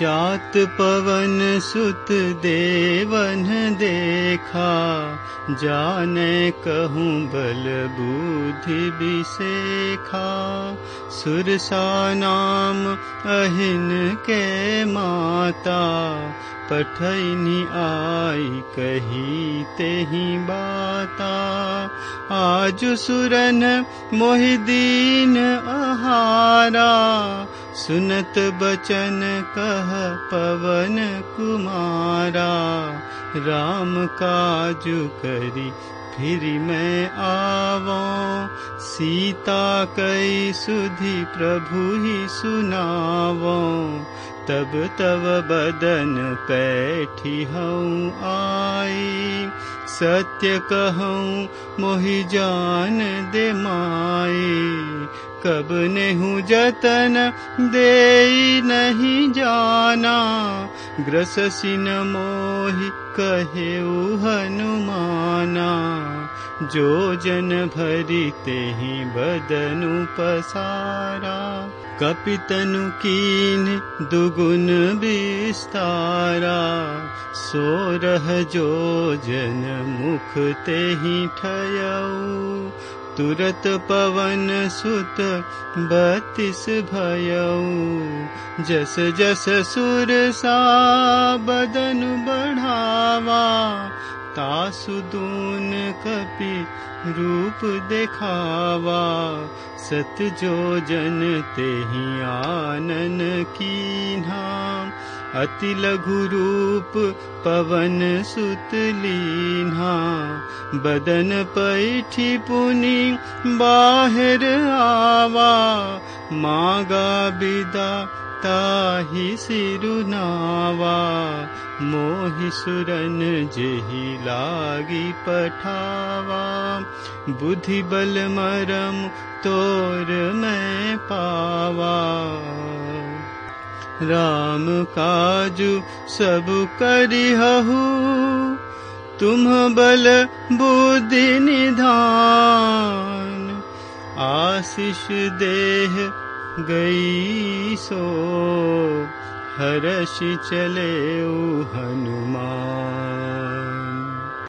जात पवन सुत देवन देखा जाने कहूँ बल बुद्धि विशेखा। सुरसा नाम अहिन के माता पठैनी आई कही तेहि बाता। आज सुरन मोहिदीन आहारा सुनत बचन कह पवन कुमारा राम काजु करी फिर मैं आवो। सीता कई सुधि प्रभु ही सुनावो। तब तब बदन पैठी आई। सत्य कहूँ मोहि जान कब नेहु जतन दे नहीं जाना। ग्रस सिन मोहि कहे हनुमाना। जो जन भरी ते ही बदनु पसारा कपितनु कीन दुगुन विस्तारा। सोरह जो जन मुख ते ही ठयऊ तुरत पवन सुत बत्तीस भयऊ। जस जस सुर सा बदन बढ़ावा तासुदून कपि रूप देखावा। सत जो जन ते आनन कीन्हा अति लघु रूप पवन सुत लीन्हा बदन पैठी पुनि बाहर आवा मागा बिदा ताहि सिरुनावा मोहि सुरन जेहि लागी पठावा बुद्धि बल मरम तोर मैं पावा राम काजु सब करिहु तुम बल बुद्धि निधान। आशीष देह गई सो हरषि चले हनुमान